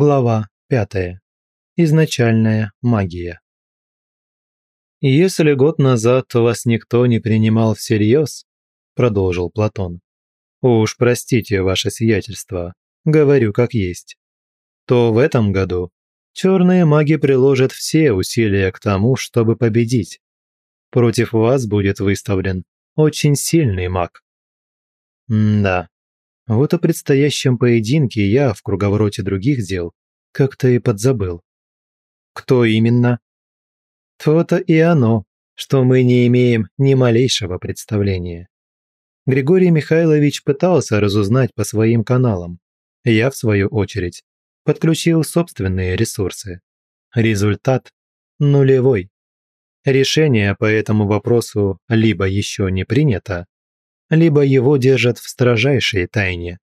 Глава 5. Изначальная магия. «Если год назад вас никто не принимал всерьез, — продолжил Платон, — уж простите ваше сиятельство, говорю как есть, то в этом году черные маги приложат все усилия к тому, чтобы победить. Против вас будет выставлен очень сильный маг. М да, вот о предстоящем поединке я в круговороте других дел как-то и подзабыл. Кто именно? То-то и оно, что мы не имеем ни малейшего представления. Григорий Михайлович пытался разузнать по своим каналам. Я, в свою очередь, подключил собственные ресурсы. Результат нулевой. Решение по этому вопросу либо еще не принято, либо его держат в строжайшей тайне.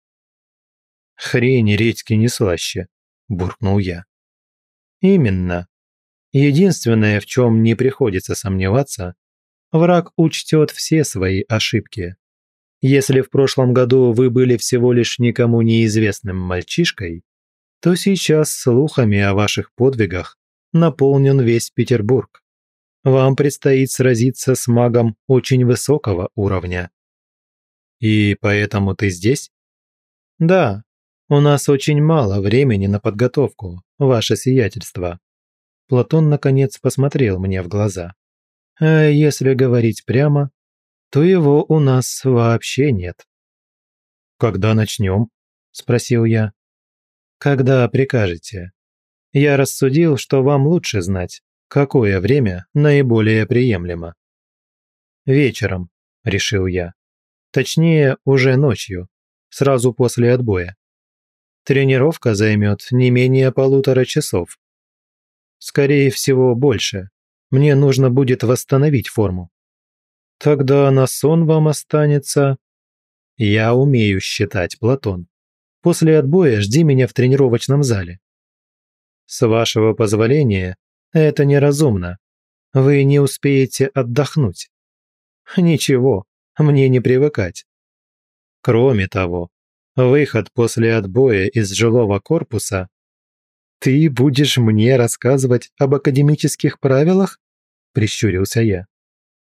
«Хрень редьки не слаще», – буркнул я. «Именно. Единственное, в чем не приходится сомневаться, враг учтет все свои ошибки. Если в прошлом году вы были всего лишь никому неизвестным мальчишкой, то сейчас слухами о ваших подвигах наполнен весь Петербург. Вам предстоит сразиться с магом очень высокого уровня. И поэтому ты здесь? Да, у нас очень мало времени на подготовку, ваше сиятельство. Платон наконец посмотрел мне в глаза. А если говорить прямо, то его у нас вообще нет. Когда начнем? спросил я. Когда прикажете. Я рассудил, что вам лучше знать, какое время наиболее приемлемо. Вечером, решил я. Точнее, уже ночью, сразу после отбоя. Тренировка займет не менее полутора часов. Скорее всего, больше. Мне нужно будет восстановить форму. Тогда на сон вам останется... Я умею считать, Платон. После отбоя жди меня в тренировочном зале. С вашего позволения, это неразумно. Вы не успеете отдохнуть. Ничего, мне не привыкать. Кроме того, выход после отбоя из жилого корпуса «Ты будешь мне рассказывать об академических правилах?» – прищурился я.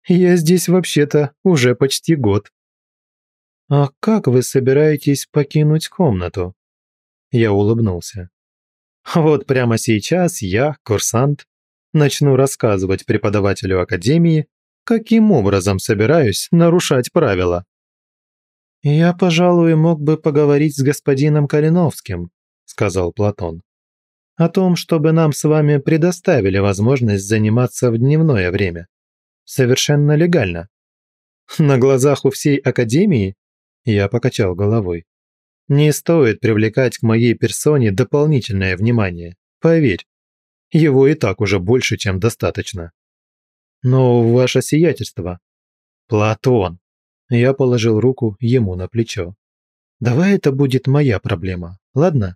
«Я здесь вообще-то уже почти год». «А как вы собираетесь покинуть комнату?» Я улыбнулся. «Вот прямо сейчас я, курсант, начну рассказывать преподавателю академии, каким образом собираюсь нарушать правила. «Я, пожалуй, мог бы поговорить с господином Калиновским», – сказал Платон. «О том, чтобы нам с вами предоставили возможность заниматься в дневное время. Совершенно легально». «На глазах у всей Академии?» Я покачал головой. «Не стоит привлекать к моей персоне дополнительное внимание, поверь. Его и так уже больше, чем достаточно». Но ваше сиятельство. Платон. Я положил руку ему на плечо. Давай это будет моя проблема, ладно?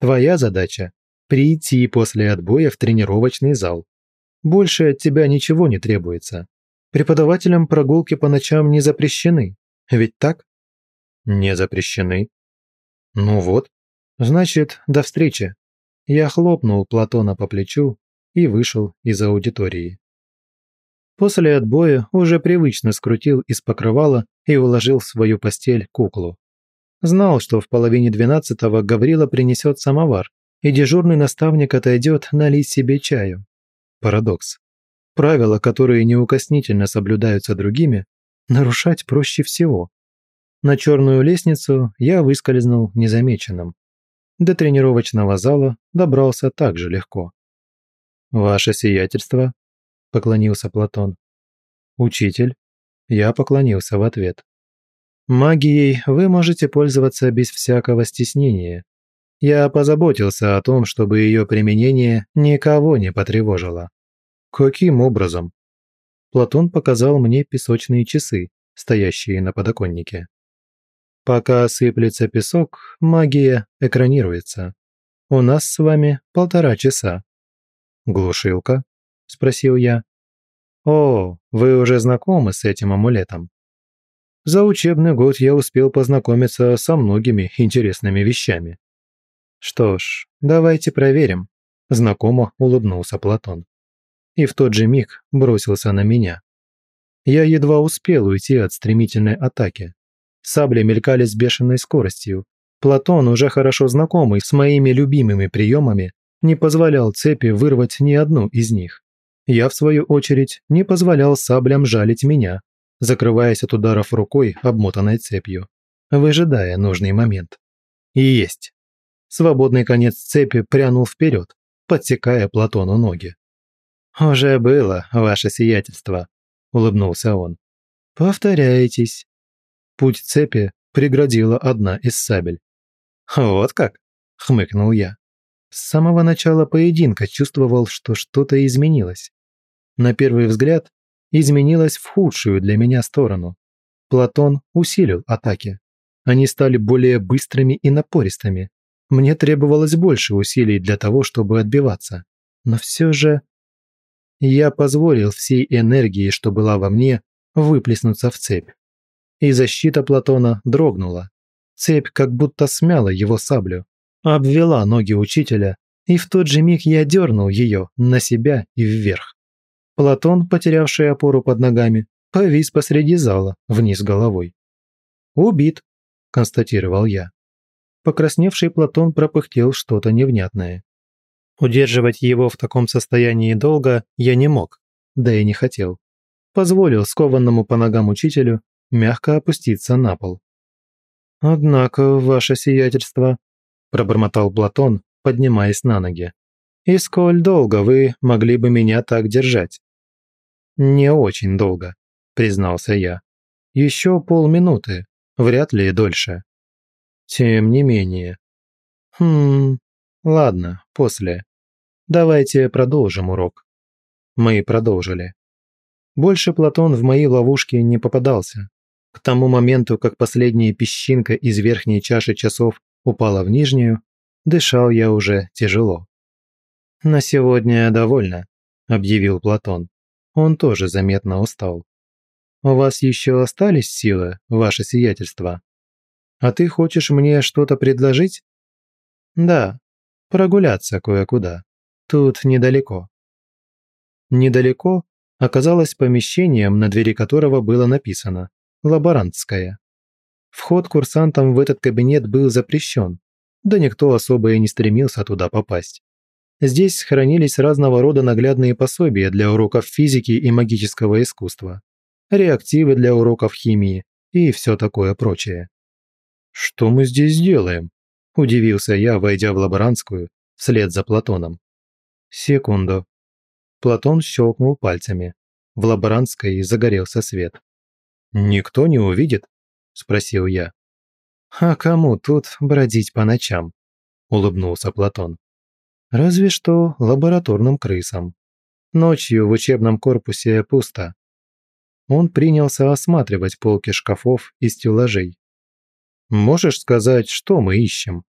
Твоя задача – прийти после отбоя в тренировочный зал. Больше от тебя ничего не требуется. Преподавателям прогулки по ночам не запрещены, ведь так? Не запрещены. Ну вот. Значит, до встречи. Я хлопнул Платона по плечу и вышел из аудитории. После отбоя уже привычно скрутил из покрывала и уложил в свою постель куклу. Знал, что в половине двенадцатого Гаврила принесет самовар, и дежурный наставник отойдет налить себе чаю. Парадокс. Правила, которые неукоснительно соблюдаются другими, нарушать проще всего. На черную лестницу я выскользнул незамеченным. До тренировочного зала добрался так же легко. «Ваше сиятельство», поклонился Платон. «Учитель?» Я поклонился в ответ. «Магией вы можете пользоваться без всякого стеснения. Я позаботился о том, чтобы ее применение никого не потревожило». «Каким образом?» Платон показал мне песочные часы, стоящие на подоконнике. «Пока сыплется песок, магия экранируется. У нас с вами полтора часа». «Глушилка?» – спросил я. «О, вы уже знакомы с этим амулетом?» За учебный год я успел познакомиться со многими интересными вещами. «Что ж, давайте проверим», – знакомо улыбнулся Платон. И в тот же миг бросился на меня. Я едва успел уйти от стремительной атаки. Сабли мелькали с бешеной скоростью. Платон, уже хорошо знакомый с моими любимыми приемами, не позволял цепи вырвать ни одну из них. Я, в свою очередь, не позволял саблям жалить меня, закрываясь от ударов рукой, обмотанной цепью, выжидая нужный момент. И есть. Свободный конец цепи прянул вперед, подсекая Платону ноги. «Уже было, ваше сиятельство», – улыбнулся он. «Повторяйтесь». Путь цепи преградила одна из сабель. «Вот как?» – хмыкнул я. С самого начала поединка чувствовал, что что-то изменилось. На первый взгляд, изменилось в худшую для меня сторону. Платон усилил атаки. Они стали более быстрыми и напористыми. Мне требовалось больше усилий для того, чтобы отбиваться. Но все же... Я позволил всей энергии, что была во мне, выплеснуться в цепь. И защита Платона дрогнула. Цепь как будто смяла его саблю обвела ноги учителя, и в тот же миг я дернул ее на себя и вверх. Платон, потерявший опору под ногами, повис посреди зала, вниз головой. «Убит», – констатировал я. Покрасневший Платон пропыхтел что-то невнятное. Удерживать его в таком состоянии долго я не мог, да и не хотел. Позволил скованному по ногам учителю мягко опуститься на пол. «Однако, ваше сиятельство», пробормотал Платон, поднимаясь на ноги. «И сколь долго вы могли бы меня так держать?» «Не очень долго», – признался я. «Еще полминуты, вряд ли дольше». «Тем не менее». «Хм, ладно, после. Давайте продолжим урок». Мы продолжили. Больше Платон в мои ловушки не попадался. К тому моменту, как последняя песчинка из верхней чаши часов упала в нижнюю, дышал я уже тяжело. «На сегодня довольно», – объявил Платон. Он тоже заметно устал. «У вас еще остались силы, ваше сиятельство? А ты хочешь мне что-то предложить?» «Да, прогуляться кое-куда. Тут недалеко». Недалеко оказалось помещением, на двери которого было написано «Лаборантская». Вход курсантам в этот кабинет был запрещен, да никто особо и не стремился туда попасть. Здесь хранились разного рода наглядные пособия для уроков физики и магического искусства, реактивы для уроков химии и все такое прочее. «Что мы здесь делаем?» – удивился я, войдя в лаборантскую, вслед за Платоном. «Секунду». Платон щелкнул пальцами. В лаборантской загорелся свет. «Никто не увидит?» – спросил я. «А кому тут бродить по ночам?» – улыбнулся Платон. «Разве что лабораторным крысам. Ночью в учебном корпусе пусто». Он принялся осматривать полки шкафов и стеллажей. «Можешь сказать, что мы ищем?»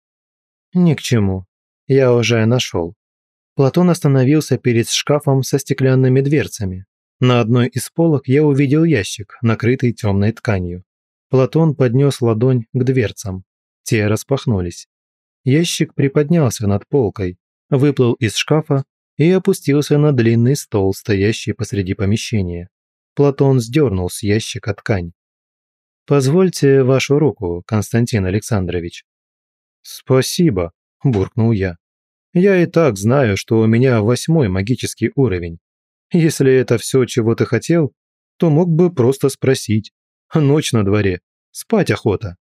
«Ни к чему. Я уже нашел». Платон остановился перед шкафом со стеклянными дверцами. На одной из полок я увидел ящик, накрытый темной тканью. Платон поднес ладонь к дверцам. Те распахнулись. Ящик приподнялся над полкой, выплыл из шкафа и опустился на длинный стол, стоящий посреди помещения. Платон сдернул с ящика ткань. «Позвольте вашу руку, Константин Александрович». «Спасибо», – буркнул я. «Я и так знаю, что у меня восьмой магический уровень. Если это все, чего ты хотел, то мог бы просто спросить. Ночь на дворе. Спать охота.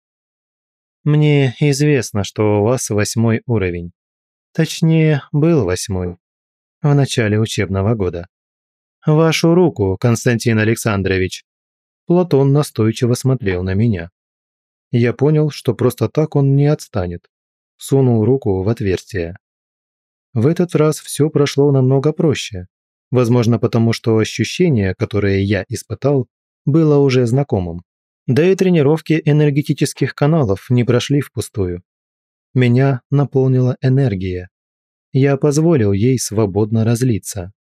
Мне известно, что у вас восьмой уровень. Точнее, был восьмой. В начале учебного года. Вашу руку, Константин Александрович. Платон настойчиво смотрел на меня. Я понял, что просто так он не отстанет. Сунул руку в отверстие. В этот раз все прошло намного проще. Возможно, потому что ощущение, которое я испытал, было уже знакомым. Да и тренировки энергетических каналов не прошли впустую. Меня наполнила энергия. Я позволил ей свободно разлиться.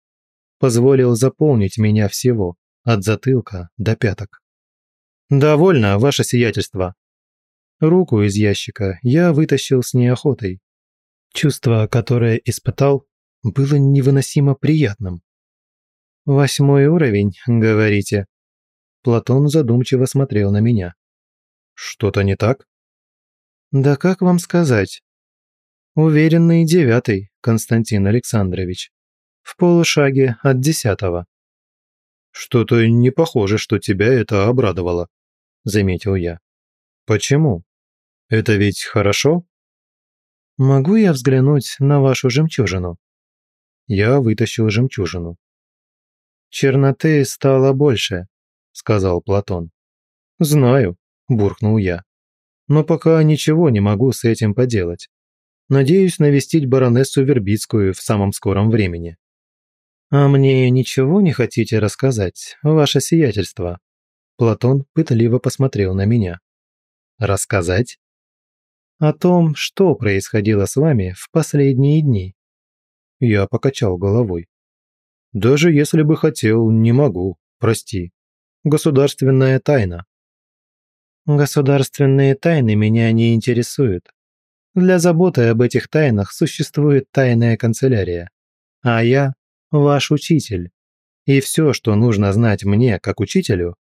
Позволил заполнить меня всего, от затылка до пяток. «Довольно, ваше сиятельство». Руку из ящика я вытащил с неохотой. Чувство, которое испытал, было невыносимо приятным. «Восьмой уровень, говорите?» Платон задумчиво смотрел на меня. «Что-то не так?» «Да как вам сказать?» «Уверенный девятый, Константин Александрович. В полушаге от десятого». «Что-то не похоже, что тебя это обрадовало», – заметил я. «Почему? Это ведь хорошо?» «Могу я взглянуть на вашу жемчужину?» Я вытащил жемчужину. «Черноты стало больше», – сказал Платон. «Знаю», – буркнул я. «Но пока ничего не могу с этим поделать. Надеюсь навестить баронессу Вербицкую в самом скором времени». «А мне ничего не хотите рассказать, ваше сиятельство?» Платон пытливо посмотрел на меня. «Рассказать?» «О том, что происходило с вами в последние дни». Я покачал головой. «Даже если бы хотел, не могу, прости. Государственная тайна». «Государственные тайны меня не интересуют. Для заботы об этих тайнах существует тайная канцелярия. А я ваш учитель. И все, что нужно знать мне, как учителю,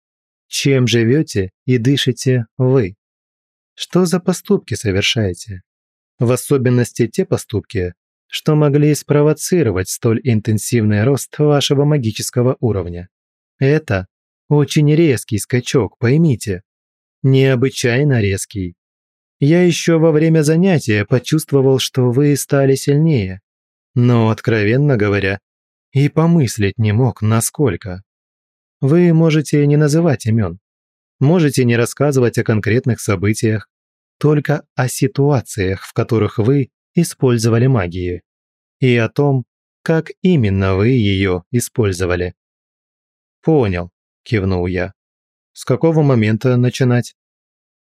чем живете и дышите вы. Что за поступки совершаете? В особенности те поступки, что могли спровоцировать столь интенсивный рост вашего магического уровня. Это очень резкий скачок, поймите. Необычайно резкий. Я еще во время занятия почувствовал, что вы стали сильнее. Но, откровенно говоря, и помыслить не мог, насколько. Вы можете не называть имен, можете не рассказывать о конкретных событиях, только о ситуациях, в которых вы использовали магию, и о том, как именно вы ее использовали. «Понял», – кивнул я. «С какого момента начинать?»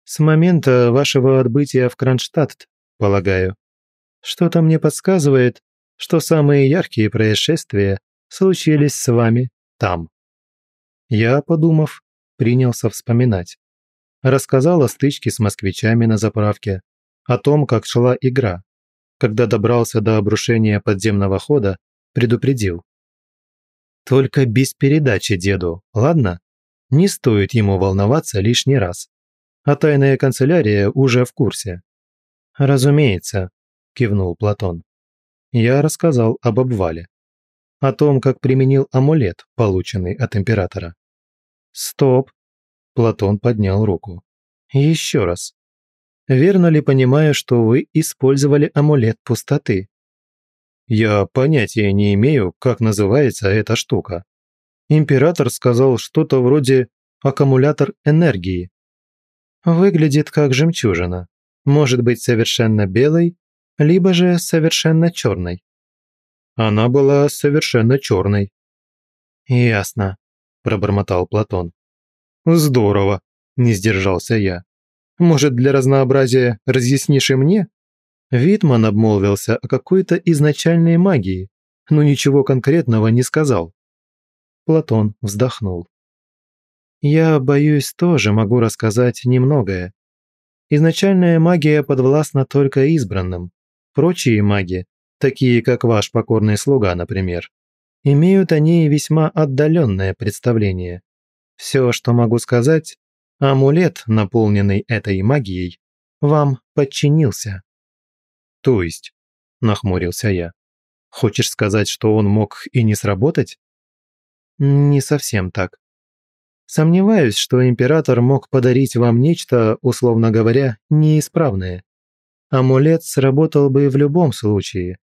«С момента вашего отбытия в Кронштадт, полагаю. Что-то мне подсказывает, что самые яркие происшествия случились с вами там. Я, подумав, принялся вспоминать. Рассказал о стычке с москвичами на заправке, о том, как шла игра. Когда добрался до обрушения подземного хода, предупредил. Только без передачи деду, ладно? Не стоит ему волноваться лишний раз. А тайная канцелярия уже в курсе. «Разумеется», – кивнул Платон я рассказал об обвале. О том, как применил амулет, полученный от императора. «Стоп!» – Платон поднял руку. «Еще раз. Верно ли понимаю, что вы использовали амулет пустоты?» «Я понятия не имею, как называется эта штука. Император сказал что-то вроде «аккумулятор энергии». Выглядит как жемчужина. Может быть совершенно белой либо же совершенно черной. Она была совершенно черной. «Ясно», – пробормотал Платон. «Здорово», – не сдержался я. «Может, для разнообразия разъяснишь и мне?» Витман обмолвился о какой-то изначальной магии, но ничего конкретного не сказал. Платон вздохнул. «Я, боюсь, тоже могу рассказать немногое. Изначальная магия подвластна только избранным. Прочие маги, такие как ваш покорный слуга, например, имеют о ней весьма отдаленное представление. Все, что могу сказать, амулет, наполненный этой магией, вам подчинился. То есть, нахмурился я, хочешь сказать, что он мог и не сработать? Не совсем так. Сомневаюсь, что император мог подарить вам нечто, условно говоря, неисправное амулет сработал бы в любом случае.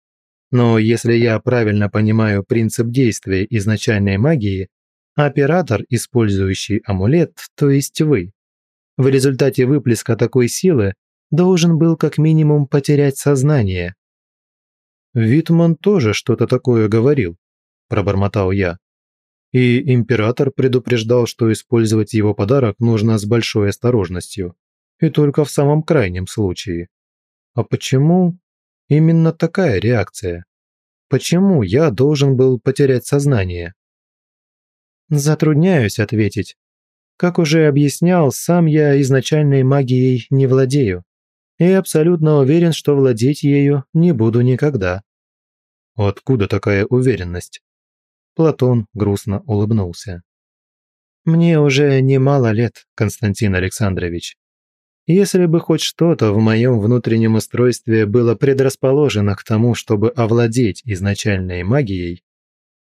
Но если я правильно понимаю принцип действия изначальной магии, оператор, использующий амулет, то есть вы, в результате выплеска такой силы должен был как минимум потерять сознание. «Витман тоже что-то такое говорил», – пробормотал я. И император предупреждал, что использовать его подарок нужно с большой осторожностью, и только в самом крайнем случае. А почему именно такая реакция? Почему я должен был потерять сознание? Затрудняюсь ответить. Как уже объяснял, сам я изначальной магией не владею. и абсолютно уверен, что владеть ею не буду никогда». «Откуда такая уверенность?» Платон грустно улыбнулся. «Мне уже немало лет, Константин Александрович. Если бы хоть что-то в моем внутреннем устройстве было предрасположено к тому, чтобы овладеть изначальной магией,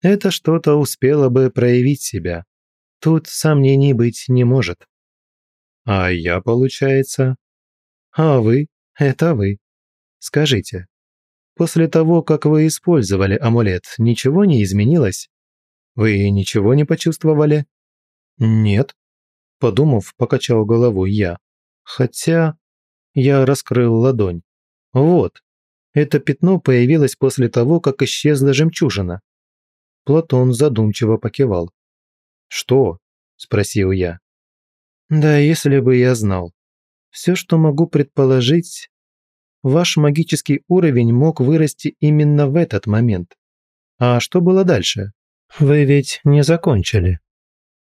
это что-то успело бы проявить себя. Тут сомнений быть не может. А я, получается? А вы – это вы. Скажите, после того, как вы использовали амулет, ничего не изменилось? Вы ничего не почувствовали? Нет. Подумав, покачал головой я. Хотя... Я раскрыл ладонь. Вот. Это пятно появилось после того, как исчезла жемчужина. Платон задумчиво покивал. «Что?» – спросил я. «Да если бы я знал. Все, что могу предположить, ваш магический уровень мог вырасти именно в этот момент. А что было дальше? Вы ведь не закончили».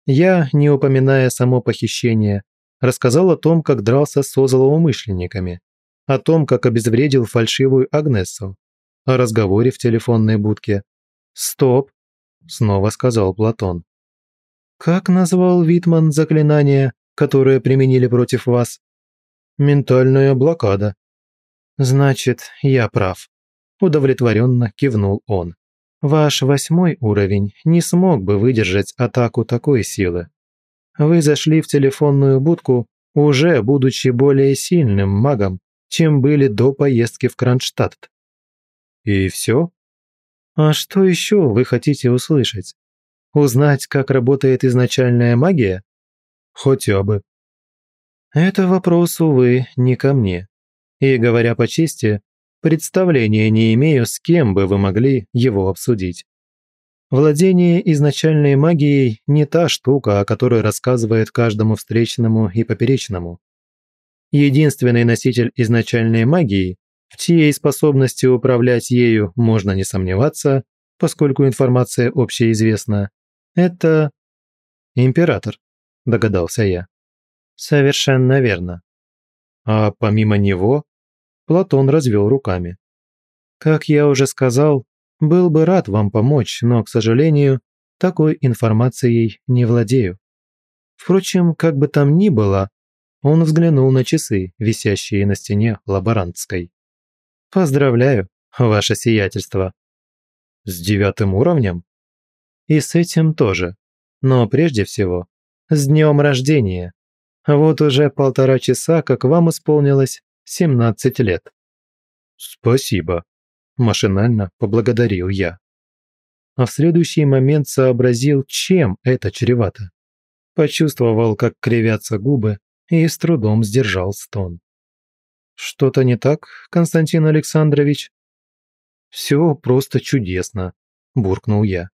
Я, не упоминая само похищение, рассказал о том, как дрался с злоумышленниками, о том, как обезвредил фальшивую Агнесу, о разговоре в телефонной будке. «Стоп!» – снова сказал Платон. «Как назвал Витман заклинание, которое применили против вас?» «Ментальная блокада». «Значит, я прав», – удовлетворенно кивнул он. «Ваш восьмой уровень не смог бы выдержать атаку такой силы. Вы зашли в телефонную будку, уже будучи более сильным магом, чем были до поездки в Кронштадт. И все? А что еще вы хотите услышать? Узнать, как работает изначальная магия? Хотя бы. Это вопрос, увы, не ко мне. И, говоря по чести, представления не имею, с кем бы вы могли его обсудить. Владение изначальной магией не та штука, о которой рассказывает каждому встречному и поперечному. Единственный носитель изначальной магии, в чьей способности управлять ею можно не сомневаться, поскольку информация общеизвестна, это император, догадался я. Совершенно верно. А помимо него, Платон развел руками. Как я уже сказал, был бы рад вам помочь, но, к сожалению, такой информацией не владею. Впрочем, как бы там ни было, он взглянул на часы, висящие на стене лаборантской. «Поздравляю, ваше сиятельство». «С девятым уровнем?» «И с этим тоже. Но прежде всего, с днем рождения. Вот уже полтора часа, как вам исполнилось 17 лет». «Спасибо», Машинально поблагодарил я. А в следующий момент сообразил, чем это чревато. Почувствовал, как кривятся губы, и с трудом сдержал стон. «Что-то не так, Константин Александрович?» «Все просто чудесно», – буркнул я.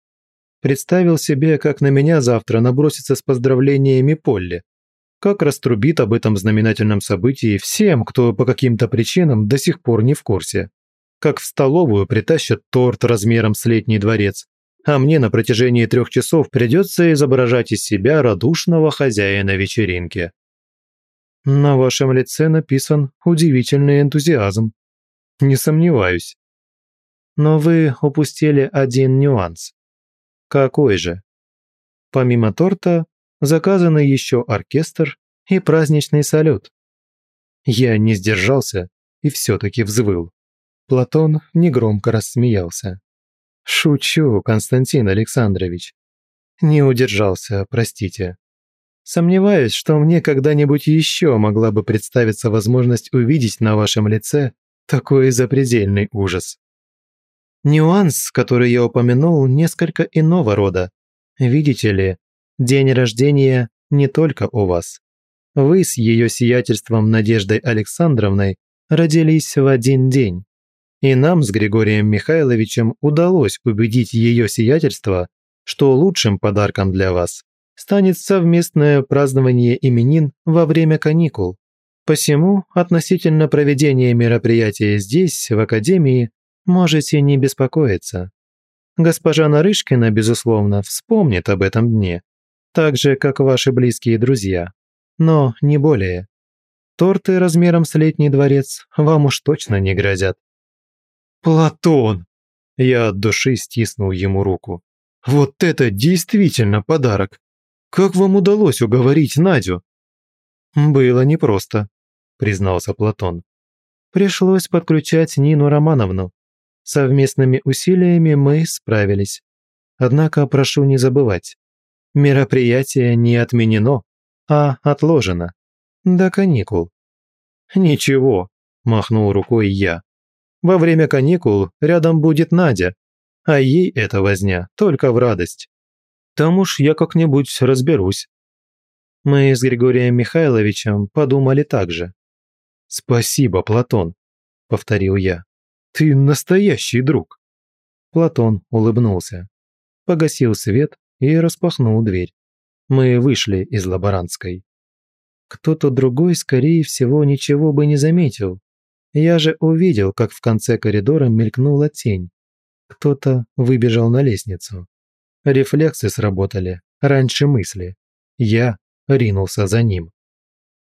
Представил себе, как на меня завтра набросится с поздравлениями Полли. Как раструбит об этом знаменательном событии всем, кто по каким-то причинам до сих пор не в курсе как в столовую притащат торт размером с летний дворец, а мне на протяжении трех часов придется изображать из себя радушного хозяина вечеринки. На вашем лице написан удивительный энтузиазм. Не сомневаюсь. Но вы упустили один нюанс. Какой же? Помимо торта, заказаны еще оркестр и праздничный салют. Я не сдержался и все-таки взвыл. Платон негромко рассмеялся. «Шучу, Константин Александрович. Не удержался, простите. Сомневаюсь, что мне когда-нибудь еще могла бы представиться возможность увидеть на вашем лице такой запредельный ужас. Нюанс, который я упомянул, несколько иного рода. Видите ли, день рождения не только у вас. Вы с ее сиятельством Надеждой Александровной родились в один день. И нам с Григорием Михайловичем удалось убедить ее сиятельство, что лучшим подарком для вас станет совместное празднование именин во время каникул. Посему относительно проведения мероприятия здесь, в Академии, можете не беспокоиться. Госпожа Нарышкина, безусловно, вспомнит об этом дне, так же, как ваши близкие друзья, но не более. Торты размером с летний дворец вам уж точно не грозят». «Платон!» Я от души стиснул ему руку. «Вот это действительно подарок! Как вам удалось уговорить Надю?» «Было непросто», – признался Платон. «Пришлось подключать Нину Романовну. Совместными усилиями мы справились. Однако прошу не забывать, мероприятие не отменено, а отложено. До каникул». «Ничего», – махнул рукой я. «Во время каникул рядом будет Надя, а ей эта возня только в радость. Там уж я как-нибудь разберусь». Мы с Григорием Михайловичем подумали так же. «Спасибо, Платон», – повторил я. «Ты настоящий друг». Платон улыбнулся, погасил свет и распахнул дверь. Мы вышли из лаборантской. Кто-то другой, скорее всего, ничего бы не заметил. Я же увидел, как в конце коридора мелькнула тень. Кто-то выбежал на лестницу. Рефлексы сработали раньше мысли. Я ринулся за ним.